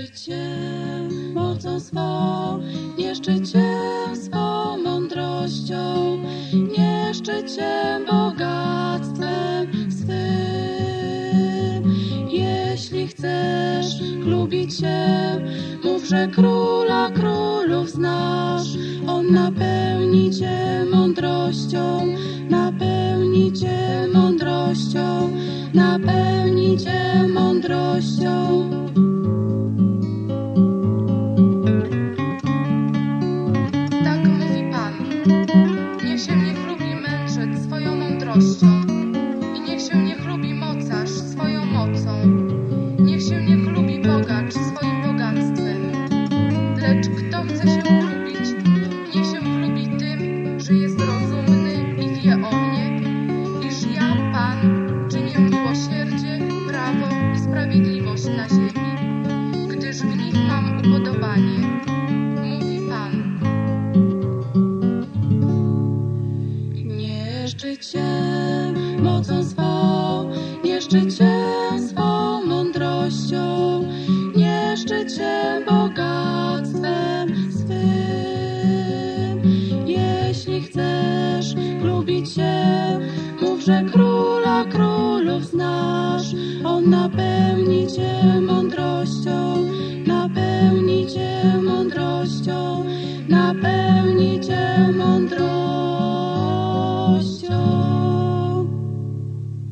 چھو سو یشٹ چندر چیشٹ چھوی چرا قر لو سنا پونی چندر نیونی چندرشو نونی چندرس سم چندرس یشٹ چیش روبی چولا کرش اور نونی چندرشو نونی چندرشو نونی چندر